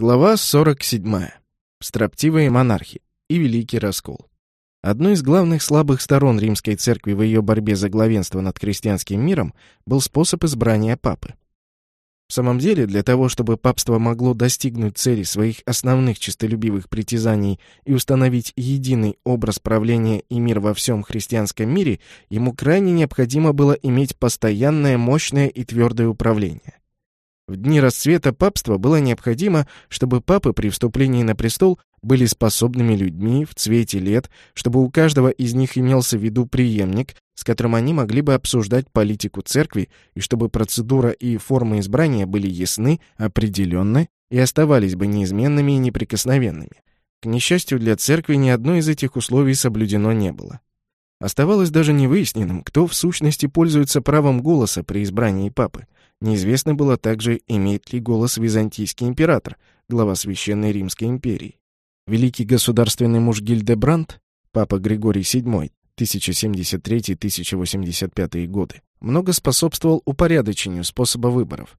Глава 47. Строптивые монархи и Великий Раскол. Одной из главных слабых сторон римской церкви в ее борьбе за главенство над христианским миром был способ избрания папы. В самом деле, для того, чтобы папство могло достигнуть цели своих основных честолюбивых притязаний и установить единый образ правления и мир во всем христианском мире, ему крайне необходимо было иметь постоянное, мощное и твердое управление. В дни расцвета папства было необходимо, чтобы папы при вступлении на престол были способными людьми в цвете лет, чтобы у каждого из них имелся в виду преемник, с которым они могли бы обсуждать политику церкви, и чтобы процедура и форма избрания были ясны, определенны и оставались бы неизменными и неприкосновенными. К несчастью для церкви ни одно из этих условий соблюдено не было. Оставалось даже невыясненным, кто в сущности пользуется правом голоса при избрании папы – Неизвестно было также, имеет ли голос византийский император, глава Священной Римской империи. Великий государственный муж Гильдебранд, папа Григорий VII, 1073-1085 годы, много способствовал упорядочению способа выборов.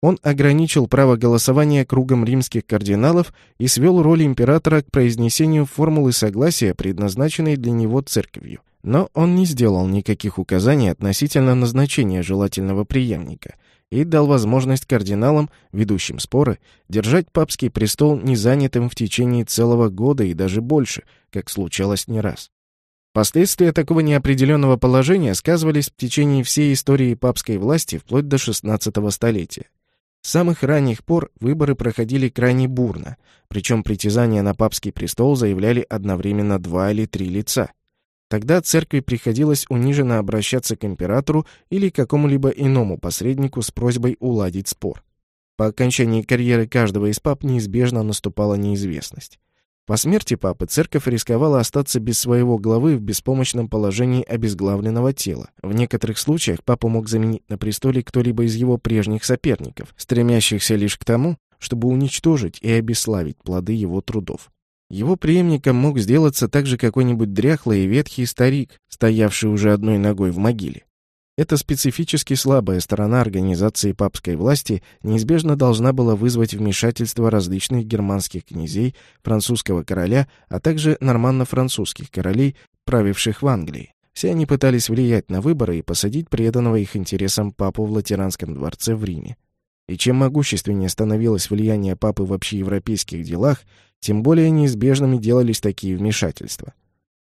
Он ограничил право голосования кругом римских кардиналов и свел роль императора к произнесению формулы согласия, предназначенной для него церковью. Но он не сделал никаких указаний относительно назначения желательного преемника – и дал возможность кардиналам, ведущим споры, держать папский престол незанятым в течение целого года и даже больше, как случалось не раз. Последствия такого неопределенного положения сказывались в течение всей истории папской власти вплоть до XVI столетия. С самых ранних пор выборы проходили крайне бурно, причем притязания на папский престол заявляли одновременно два или три лица – Тогда церкви приходилось униженно обращаться к императору или какому-либо иному посреднику с просьбой уладить спор. По окончании карьеры каждого из пап неизбежно наступала неизвестность. По смерти папы церковь рисковала остаться без своего главы в беспомощном положении обезглавленного тела. В некоторых случаях папу мог заменить на престоле кто-либо из его прежних соперников, стремящихся лишь к тому, чтобы уничтожить и обесславить плоды его трудов. Его преемником мог сделаться также какой-нибудь дряхлый и ветхий старик, стоявший уже одной ногой в могиле. Эта специфически слабая сторона организации папской власти неизбежно должна была вызвать вмешательство различных германских князей, французского короля, а также норманно-французских королей, правивших в Англии. Все они пытались влиять на выборы и посадить преданного их интересам папу в Латеранском дворце в Риме. И чем могущественнее становилось влияние папы в общеевропейских делах, тем более неизбежными делались такие вмешательства.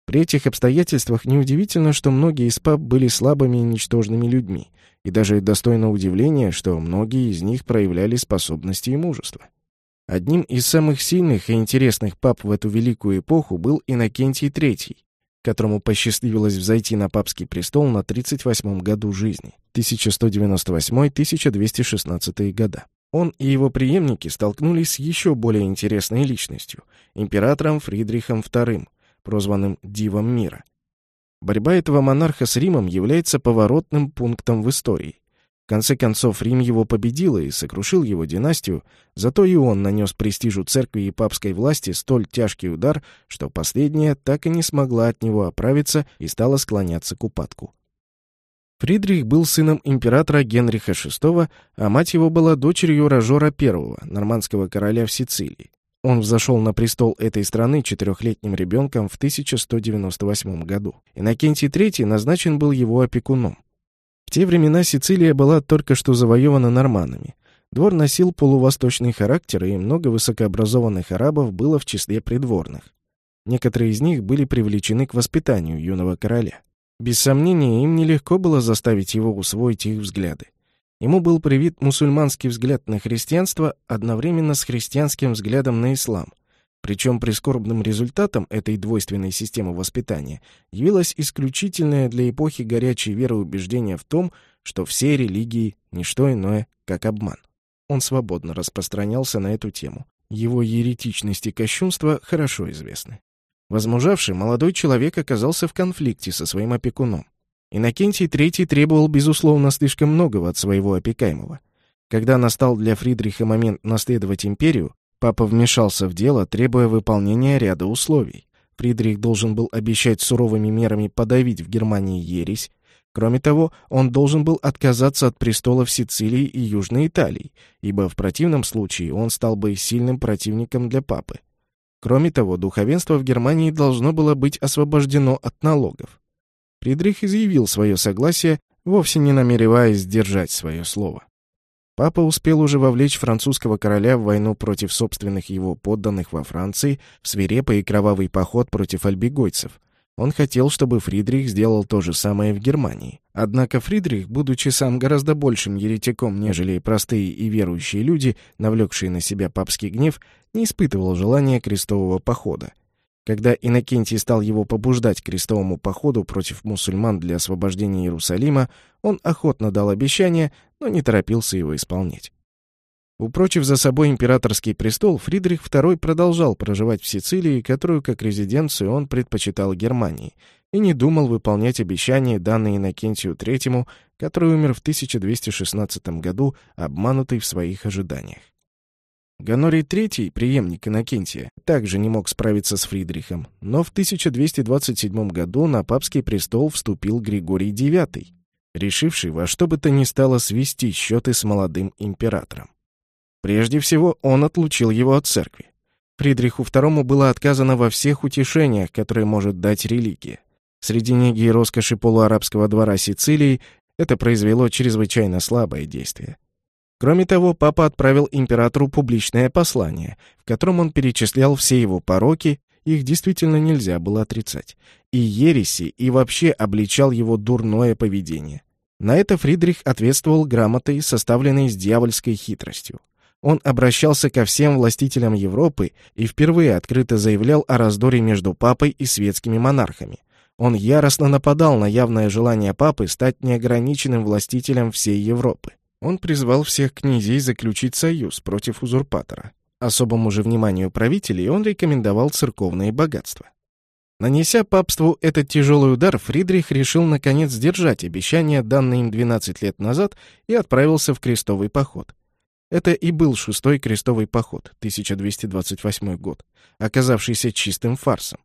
При этих обстоятельствах неудивительно, что многие из пап были слабыми и ничтожными людьми, и даже достойно удивления, что многие из них проявляли способности и мужество. Одним из самых сильных и интересных пап в эту великую эпоху был Иннокентий III, которому посчастливилось взойти на папский престол на 38-м году жизни, 1198-1216 года. Он и его преемники столкнулись с еще более интересной личностью – императором Фридрихом II, прозванным «Дивом мира». Борьба этого монарха с Римом является поворотным пунктом в истории. В конце концов, Рим его победил и сокрушил его династию, зато и он нанес престижу церкви и папской власти столь тяжкий удар, что последняя так и не смогла от него оправиться и стала склоняться к упадку. Фридрих был сыном императора Генриха VI, а мать его была дочерью Рожора I, нормандского короля в Сицилии. Он взошел на престол этой страны четырехлетним ребенком в 1198 году. Иннокентий III назначен был его опекуном. В те времена Сицилия была только что завоевана норманами. Двор носил полувосточный характер, и много высокообразованных арабов было в числе придворных. Некоторые из них были привлечены к воспитанию юного короля. Без сомнения, им нелегко было заставить его усвоить их взгляды. Ему был привит мусульманский взгляд на христианство одновременно с христианским взглядом на ислам. Причем прискорбным результатом этой двойственной системы воспитания явилось исключительное для эпохи горячей веры убеждение в том, что все религии — не что иное, как обман. Он свободно распространялся на эту тему. Его еретичность и кощунство хорошо известны. Возмужавший молодой человек оказался в конфликте со своим опекуном. Иннокентий III требовал, безусловно, слишком многого от своего опекаемого. Когда настал для Фридриха момент наследовать империю, папа вмешался в дело, требуя выполнения ряда условий. Фридрих должен был обещать суровыми мерами подавить в Германии ересь, Кроме того, он должен был отказаться от престола в Сицилии и Южной Италии, ибо в противном случае он стал бы сильным противником для папы. Кроме того, духовенство в Германии должно было быть освобождено от налогов. Фридрих изъявил свое согласие, вовсе не намереваясь сдержать свое слово. Папа успел уже вовлечь французского короля в войну против собственных его подданных во Франции, в свирепый и кровавый поход против альбигойцев. Он хотел, чтобы Фридрих сделал то же самое в Германии. Однако Фридрих, будучи сам гораздо большим еретиком, нежели простые и верующие люди, навлекшие на себя папский гнев, не испытывал желания крестового похода. Когда Иннокентий стал его побуждать к крестовому походу против мусульман для освобождения Иерусалима, он охотно дал обещание, но не торопился его исполнять. Упрочив за собой императорский престол, Фридрих II продолжал проживать в Сицилии, которую как резиденцию он предпочитал Германии, и не думал выполнять обещания, данные Иннокентию III, который умер в 1216 году, обманутый в своих ожиданиях. Гонорий III, преемник Иннокентия, также не мог справиться с Фридрихом, но в 1227 году на папский престол вступил Григорий IX, решивший во что бы то ни стало свести счеты с молодым императором. Прежде всего, он отлучил его от церкви. Фридриху II было отказано во всех утешениях, которые может дать религия. Среди неги и роскоши полуарабского двора Сицилии это произвело чрезвычайно слабое действие. Кроме того, папа отправил императору публичное послание, в котором он перечислял все его пороки, их действительно нельзя было отрицать, и ереси, и вообще обличал его дурное поведение. На это Фридрих ответствовал грамотой, составленной с дьявольской хитростью. Он обращался ко всем властителям Европы и впервые открыто заявлял о раздоре между папой и светскими монархами. Он яростно нападал на явное желание папы стать неограниченным властителем всей Европы. Он призвал всех князей заключить союз против узурпатора. Особому же вниманию правителей он рекомендовал церковные богатства. Нанеся папству этот тяжелый удар, Фридрих решил наконец сдержать обещание, данное им 12 лет назад, и отправился в крестовый поход. Это и был шестой крестовый поход, 1228 год, оказавшийся чистым фарсом.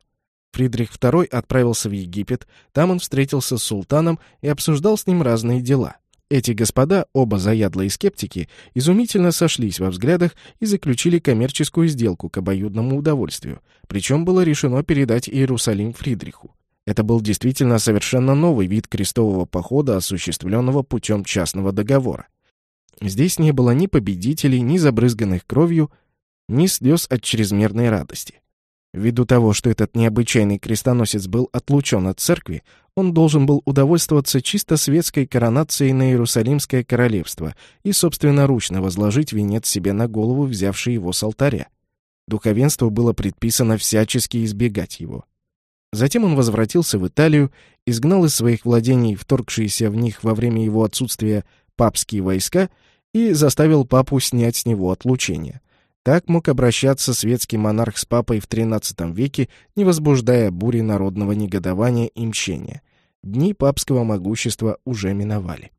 Фридрих II отправился в Египет, там он встретился с султаном и обсуждал с ним разные дела. Эти господа, оба заядлые скептики, изумительно сошлись во взглядах и заключили коммерческую сделку к обоюдному удовольствию, причем было решено передать Иерусалим Фридриху. Это был действительно совершенно новый вид крестового похода, осуществленного путем частного договора. Здесь не было ни победителей, ни забрызганных кровью, ни слез от чрезмерной радости. Ввиду того, что этот необычайный крестоносец был отлучен от церкви, он должен был удовольствоваться чисто светской коронацией на Иерусалимское королевство и собственноручно возложить венец себе на голову, взявший его с алтаря. Духовенству было предписано всячески избегать его. Затем он возвратился в Италию, изгнал из своих владений вторгшиеся в них во время его отсутствия папские войска и заставил папу снять с него отлучение — так мог обращаться светский монарх с папой в XIII веке, не возбуждая бури народного негодования и мщения. Дни папского могущества уже миновали.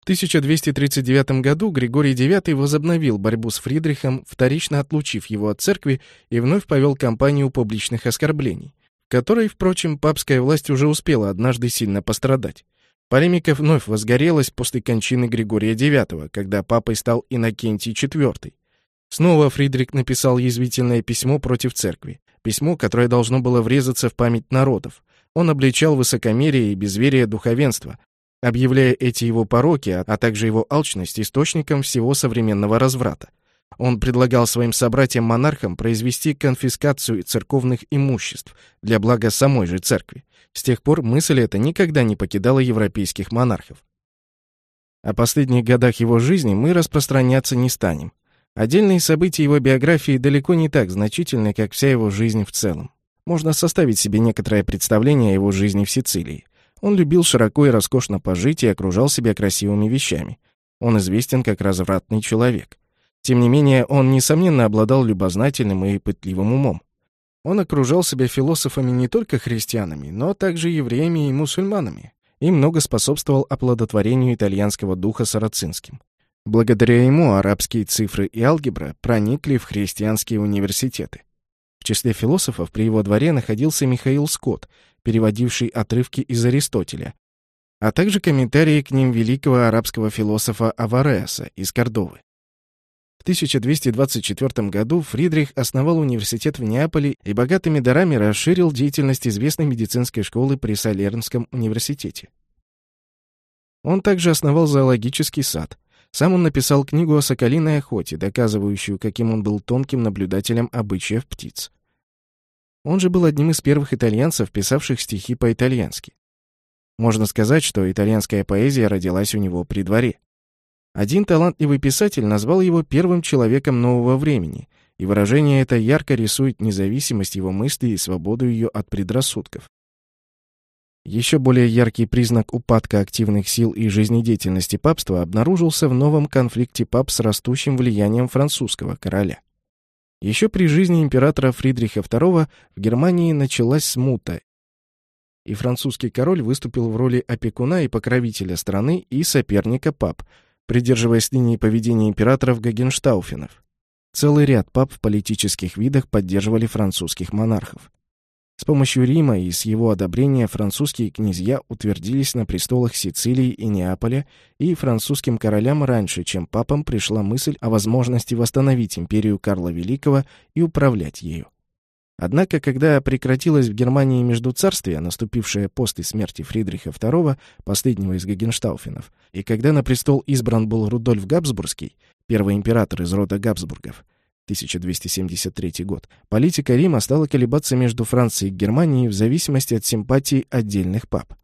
В 1239 году Григорий IX возобновил борьбу с Фридрихом, вторично отлучив его от церкви и вновь повел кампанию публичных оскорблений, которой, впрочем, папская власть уже успела однажды сильно пострадать. Полемика вновь возгорелась после кончины Григория IX, когда папой стал Иннокентий IV. Снова Фридрик написал язвительное письмо против церкви. Письмо, которое должно было врезаться в память народов. Он обличал высокомерие и безверие духовенства, объявляя эти его пороки, а также его алчность источником всего современного разврата. Он предлагал своим собратьям-монархам произвести конфискацию церковных имуществ для блага самой же церкви. С тех пор мысль эта никогда не покидала европейских монархов. О последних годах его жизни мы распространяться не станем. Отдельные события его биографии далеко не так значительны, как вся его жизнь в целом. Можно составить себе некоторое представление о его жизни в Сицилии. Он любил широко и роскошно пожить и окружал себя красивыми вещами. Он известен как развратный человек. Тем не менее, он, несомненно, обладал любознательным и пытливым умом. Он окружал себя философами не только христианами, но также евреями и мусульманами, и много способствовал оплодотворению итальянского духа сарацинским. Благодаря ему арабские цифры и алгебра проникли в христианские университеты. В числе философов при его дворе находился Михаил Скотт, переводивший отрывки из Аристотеля, а также комментарии к ним великого арабского философа Авареса из Кордовы. В 1224 году Фридрих основал университет в Неаполе и богатыми дарами расширил деятельность известной медицинской школы при Салернском университете. Он также основал зоологический сад. Сам он написал книгу о соколиной охоте, доказывающую, каким он был тонким наблюдателем обычаев птиц. Он же был одним из первых итальянцев, писавших стихи по-итальянски. Можно сказать, что итальянская поэзия родилась у него при дворе. Один талантливый писатель назвал его первым человеком нового времени, и выражение это ярко рисует независимость его мысли и свободу ее от предрассудков. Еще более яркий признак упадка активных сил и жизнедеятельности папства обнаружился в новом конфликте пап с растущим влиянием французского короля. Еще при жизни императора Фридриха II в Германии началась смута, и французский король выступил в роли опекуна и покровителя страны и соперника пап, придерживаясь линии поведения императоров Гагенштауфенов. Целый ряд пап в политических видах поддерживали французских монархов. С помощью Рима и с его одобрения французские князья утвердились на престолах Сицилии и Неаполя, и французским королям раньше, чем папам пришла мысль о возможности восстановить империю Карла Великого и управлять ею. Однако, когда прекратилось в Германии междуцарствие, наступившее после смерти Фридриха II, последнего из Гагенштауфенов, и когда на престол избран был Рудольф Габсбургский, первый император из рода Габсбургов, 1273 год, политика Рима стала колебаться между Францией и Германией в зависимости от симпатий отдельных пап.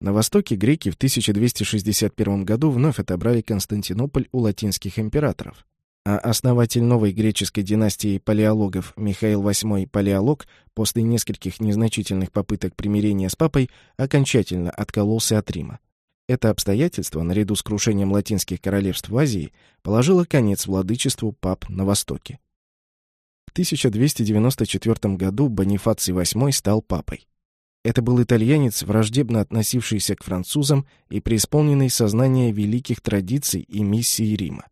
На востоке греки в 1261 году вновь отобрали Константинополь у латинских императоров, а основатель новой греческой династии палеологов Михаил VIII Палеолог после нескольких незначительных попыток примирения с папой окончательно откололся от Рима. Это обстоятельство, наряду с крушением латинских королевств в Азии, положило конец владычеству пап на Востоке. В 1294 году Бонифаций VIII стал папой. Это был итальянец, враждебно относившийся к французам и преисполненный сознания великих традиций и миссии Рима.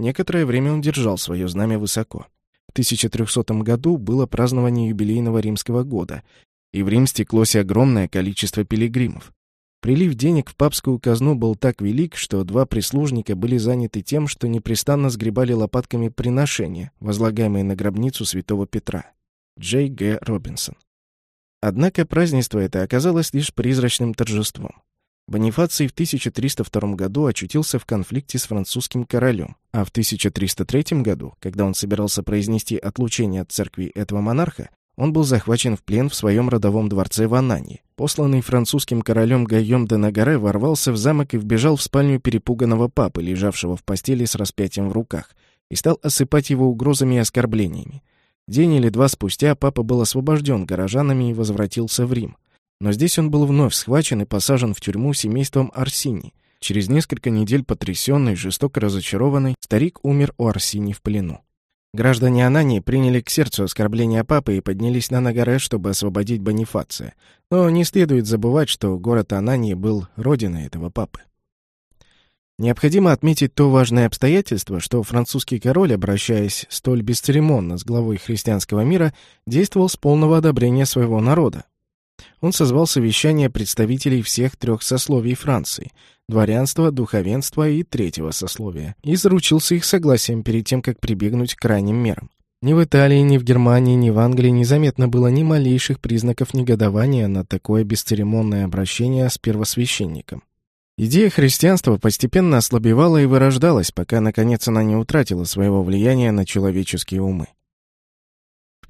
Некоторое время он держал свое знамя высоко. В 1300 году было празднование юбилейного римского года, и в Рим стеклось огромное количество пилигримов. Прилив денег в папскую казну был так велик, что два прислужника были заняты тем, что непрестанно сгребали лопатками приношения, возлагаемые на гробницу святого Петра. Джей Г. Робинсон. Однако празднество это оказалось лишь призрачным торжеством. Бонифаций в 1302 году очутился в конфликте с французским королем, а в 1303 году, когда он собирался произнести отлучение от церкви этого монарха, он был захвачен в плен в своем родовом дворце в Анании. Посланный французским королем Гайом де Нагаре ворвался в замок и вбежал в спальню перепуганного папы, лежавшего в постели с распятием в руках, и стал осыпать его угрозами и оскорблениями. День или два спустя папа был освобожден горожанами и возвратился в Рим. Но здесь он был вновь схвачен и посажен в тюрьму семейством Арсини. Через несколько недель потрясенный, жестоко разочарованный, старик умер у Арсини в плену. Граждане Анании приняли к сердцу оскорбления папы и поднялись на Нагаре, чтобы освободить Бонифация. Но не следует забывать, что город Анании был родиной этого папы. Необходимо отметить то важное обстоятельство, что французский король, обращаясь столь бесцеремонно с главой христианского мира, действовал с полного одобрения своего народа. Он созвал совещание представителей всех трех сословий Франции – дворянства, духовенства и третьего сословия, и заручился их согласием перед тем, как прибегнуть к крайним мерам. Ни в Италии, ни в Германии, ни в Англии незаметно было ни малейших признаков негодования на такое бесцеремонное обращение с первосвященником. Идея христианства постепенно ослабевала и вырождалась, пока, наконец, она не утратила своего влияния на человеческие умы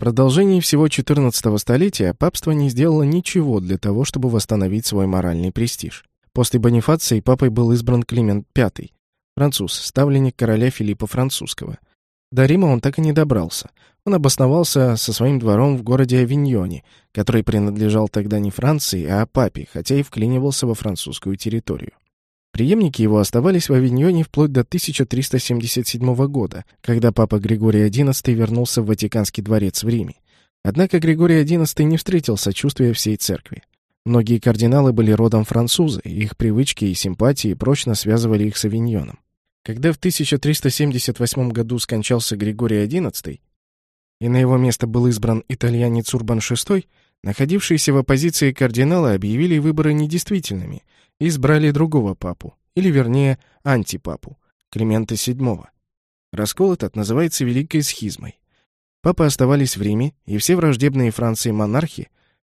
продолжении всего XIV столетия папство не сделало ничего для того, чтобы восстановить свой моральный престиж. После Бонифации папой был избран Климент V, француз, ставленник короля Филиппа Французского. До Рима он так и не добрался. Он обосновался со своим двором в городе Авиньоне, который принадлежал тогда не Франции, а папе, хотя и вклинивался во французскую территорию. Преемники его оставались в Авиньоне вплоть до 1377 года, когда папа Григорий XI вернулся в Ватиканский дворец в Риме. Однако Григорий XI не встретил сочувствия всей церкви. Многие кардиналы были родом французы, их привычки и симпатии прочно связывали их с Авиньоном. Когда в 1378 году скончался Григорий XI, и на его место был избран итальянец Урбан VI, находившиеся в оппозиции кардиналы объявили выборы недействительными избрали другого папу, или вернее антипапу, Климента VII. Раскол этот называется Великой Схизмой. Папы оставались в Риме, и все враждебные Франции монархи,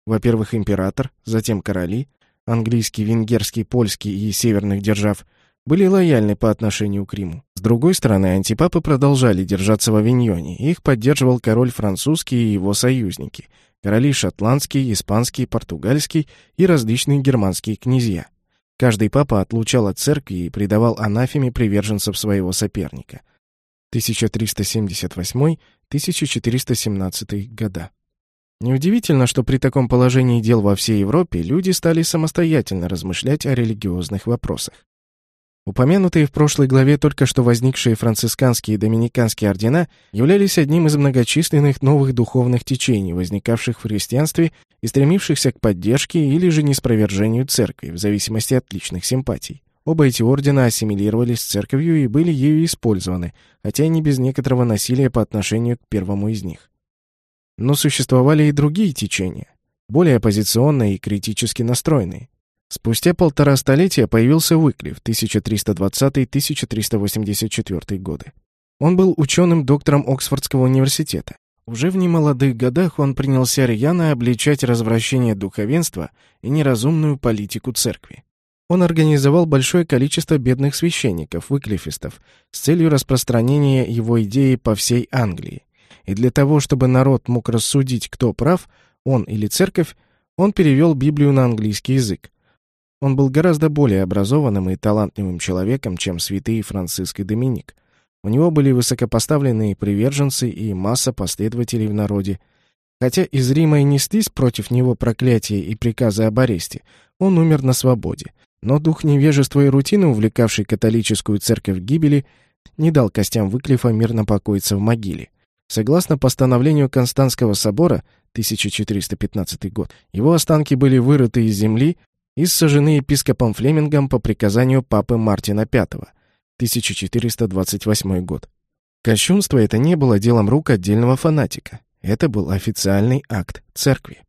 во-первых, император, затем короли, английский, венгерский, польский и северных держав, были лояльны по отношению к Риму. С другой стороны, антипапы продолжали держаться в Авиньоне, их поддерживал король французский и его союзники, короли шотландский, испанский, португальский и различные германские князья. Каждый папа отлучал от церкви и предавал анафеме приверженцев своего соперника. 1378-1417 года. Неудивительно, что при таком положении дел во всей Европе люди стали самостоятельно размышлять о религиозных вопросах. Упомянутые в прошлой главе только что возникшие францисканские и доминиканские ордена являлись одним из многочисленных новых духовных течений, возникавших в христианстве и стремившихся к поддержке или же неспровержению церкви, в зависимости от личных симпатий. Оба эти ордена ассимилировались с церковью и были ею использованы, хотя и не без некоторого насилия по отношению к первому из них. Но существовали и другие течения, более оппозиционные и критически настроенные. Спустя полтора столетия появился Уиклиф 1320-1384 годы. Он был ученым-доктором Оксфордского университета. Уже в немолодых годах он принялся рьяно обличать развращение духовенства и неразумную политику церкви. Он организовал большое количество бедных священников, выклифистов, с целью распространения его идеи по всей Англии. И для того, чтобы народ мог рассудить, кто прав, он или церковь, он перевел Библию на английский язык. Он был гораздо более образованным и талантливым человеком, чем святые Франциск и Доминик. У него были высокопоставленные приверженцы и масса последователей в народе. Хотя из Рима и неслись против него проклятия и приказы об аресте, он умер на свободе. Но дух невежества и рутины, увлекавший католическую церковь гибели, не дал костям Выклифа мирно покоиться в могиле. Согласно постановлению Константского собора 1415 год, его останки были вырыты из земли и сожжены епископом Флемингом по приказанию папы Мартина V, 1428 год. Кощунство это не было делом рук отдельного фанатика. Это был официальный акт церкви.